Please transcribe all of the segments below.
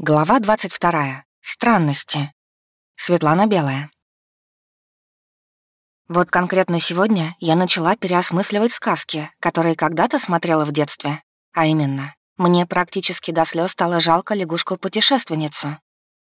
Глава 22. Странности. Светлана Белая. Вот конкретно сегодня я начала переосмысливать сказки, которые когда-то смотрела в детстве. А именно, мне практически до слез стало жалко лягушку-путешественницу.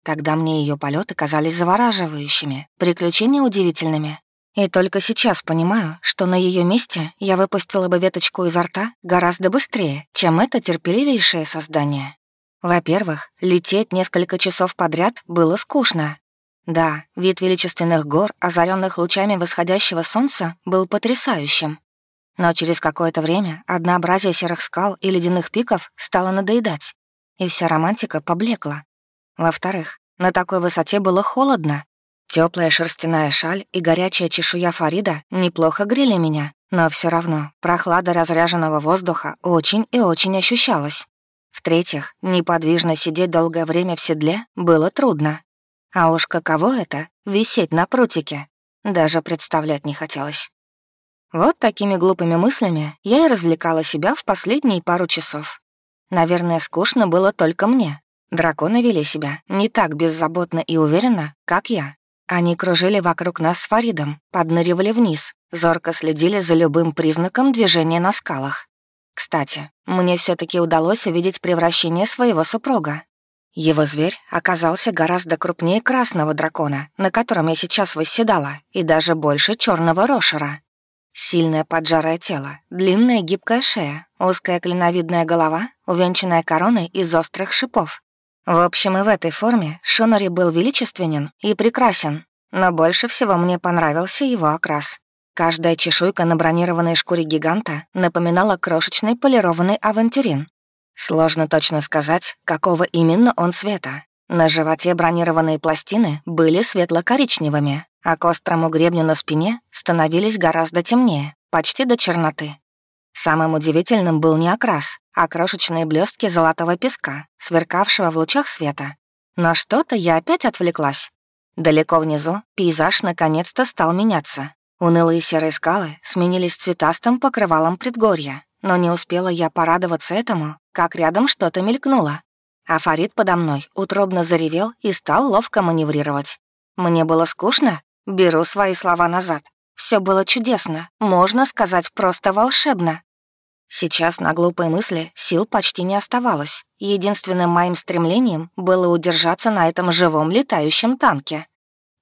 Тогда мне ее полеты казались завораживающими, приключения удивительными. И только сейчас понимаю, что на ее месте я выпустила бы веточку изо рта гораздо быстрее, чем это терпеливейшее создание. Во-первых, лететь несколько часов подряд было скучно. Да, вид величественных гор, озаренных лучами восходящего солнца, был потрясающим. Но через какое-то время однообразие серых скал и ледяных пиков стало надоедать, и вся романтика поблекла. Во-вторых, на такой высоте было холодно. Теплая шерстяная шаль и горячая чешуя Фарида неплохо грели меня, но все равно прохлада разряженного воздуха очень и очень ощущалась. В-третьих, неподвижно сидеть долгое время в седле было трудно. А уж каково это — висеть на прутике, даже представлять не хотелось. Вот такими глупыми мыслями я и развлекала себя в последние пару часов. Наверное, скучно было только мне. Драконы вели себя не так беззаботно и уверенно, как я. Они кружили вокруг нас с Фаридом, подныривали вниз, зорко следили за любым признаком движения на скалах. Кстати, мне все таки удалось увидеть превращение своего супруга. Его зверь оказался гораздо крупнее красного дракона, на котором я сейчас восседала, и даже больше черного рошера. Сильное поджарое тело, длинная гибкая шея, узкая клиновидная голова, увенчанная короной из острых шипов. В общем, и в этой форме Шонари был величественен и прекрасен, но больше всего мне понравился его окрас. Каждая чешуйка на бронированной шкуре гиганта напоминала крошечный полированный авантюрин. Сложно точно сказать, какого именно он цвета. На животе бронированные пластины были светло-коричневыми, а к острому гребню на спине становились гораздо темнее, почти до черноты. Самым удивительным был не окрас, а крошечные блестки золотого песка, сверкавшего в лучах света. Но что-то я опять отвлеклась. Далеко внизу пейзаж наконец-то стал меняться. Унылые серые скалы сменились цветастым покрывалом предгорья, но не успела я порадоваться этому, как рядом что-то мелькнуло. А Фарид подо мной утробно заревел и стал ловко маневрировать. Мне было скучно? Беру свои слова назад. Все было чудесно, можно сказать, просто волшебно. Сейчас на глупые мысли сил почти не оставалось. Единственным моим стремлением было удержаться на этом живом летающем танке.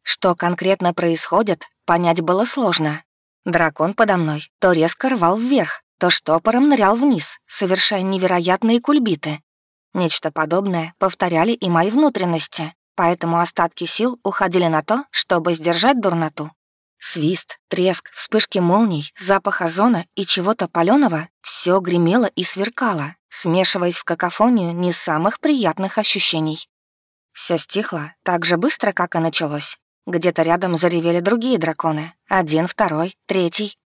Что конкретно происходит, понять было сложно. Дракон подо мной то резко рвал вверх, то штопором нырял вниз, совершая невероятные кульбиты. Нечто подобное повторяли и мои внутренности, поэтому остатки сил уходили на то, чтобы сдержать дурноту. Свист, треск, вспышки молний, запах озона и чего-то палёного все гремело и сверкало, смешиваясь в какофонию не самых приятных ощущений. Все стихло так же быстро, как и началось. Где-то рядом заревели другие драконы. Один, второй, третий.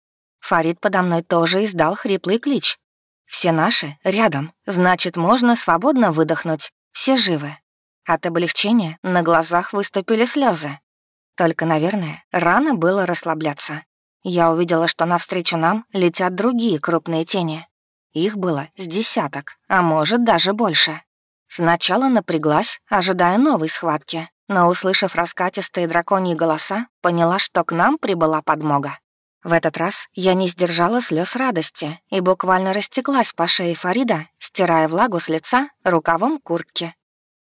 Фарид подо мной тоже издал хриплый клич. Все наши рядом, значит, можно свободно выдохнуть. Все живы. От облегчения на глазах выступили слезы. Только, наверное, рано было расслабляться. Я увидела, что навстречу нам летят другие крупные тени. Их было с десяток, а может, даже больше. Сначала напряглась, ожидая новой схватки, но, услышав раскатистые драконьи голоса, поняла, что к нам прибыла подмога. В этот раз я не сдержала слез радости и буквально растеклась по шее Фарида, стирая влагу с лица рукавом куртки.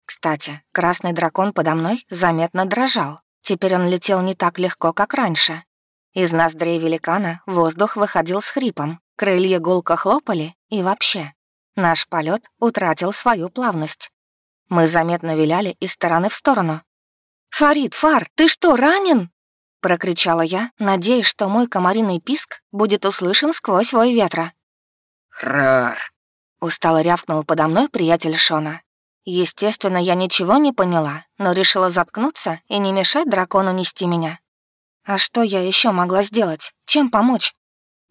Кстати, красный дракон подо мной заметно дрожал. Теперь он летел не так легко, как раньше. Из ноздрей великана воздух выходил с хрипом, крылья гулко хлопали и вообще. Наш полет утратил свою плавность. Мы заметно виляли из стороны в сторону. «Фарид, Фар, ты что, ранен?» — прокричала я, надеясь, что мой комариный писк будет услышан сквозь вой ветра. «Рар!» — устало рявкнул подо мной приятель Шона. Естественно, я ничего не поняла, но решила заткнуться и не мешать дракону нести меня. А что я еще могла сделать? Чем помочь?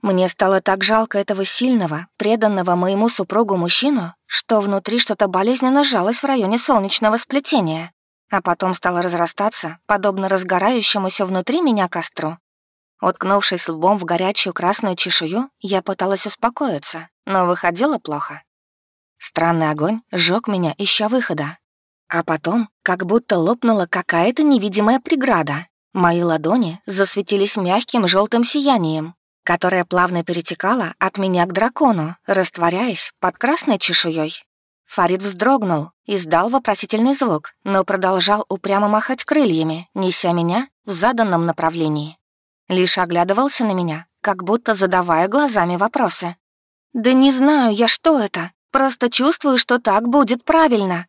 Мне стало так жалко этого сильного, преданного моему супругу мужчину, что внутри что-то болезненно сжалось в районе солнечного сплетения, а потом стало разрастаться, подобно разгорающемуся внутри меня костру. Уткнувшись лбом в горячую красную чешую, я пыталась успокоиться, но выходило плохо. Странный огонь сжег меня, ища выхода. А потом как будто лопнула какая-то невидимая преграда. Мои ладони засветились мягким желтым сиянием, которое плавно перетекало от меня к дракону, растворяясь под красной чешуей. Фарид вздрогнул, издал вопросительный звук, но продолжал упрямо махать крыльями, неся меня в заданном направлении. Лишь оглядывался на меня, как будто задавая глазами вопросы. «Да не знаю я, что это. Просто чувствую, что так будет правильно».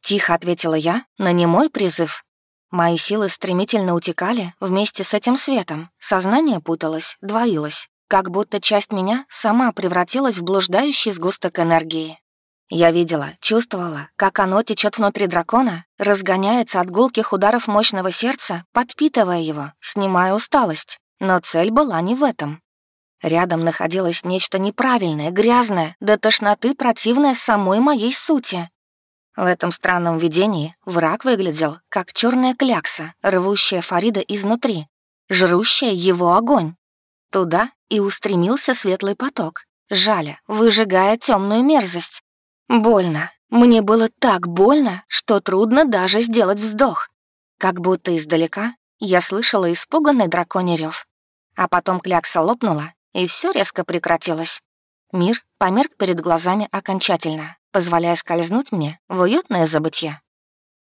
Тихо ответила я на немой призыв. Мои силы стремительно утекали вместе с этим светом. Сознание путалось, двоилось, как будто часть меня сама превратилась в блуждающий сгусток энергии. Я видела, чувствовала, как оно течет внутри дракона, разгоняется от гулких ударов мощного сердца, подпитывая его, снимая усталость. Но цель была не в этом. Рядом находилось нечто неправильное, грязное, до тошноты противное самой моей сути. В этом странном видении враг выглядел, как черная клякса, рвущая Фарида изнутри, жрущая его огонь. Туда и устремился светлый поток, жаля, выжигая темную мерзость. Больно. Мне было так больно, что трудно даже сделать вздох. Как будто издалека я слышала испуганный драконий рев. А потом клякса лопнула, и все резко прекратилось. Мир померк перед глазами окончательно, позволяя скользнуть мне в уютное забытье.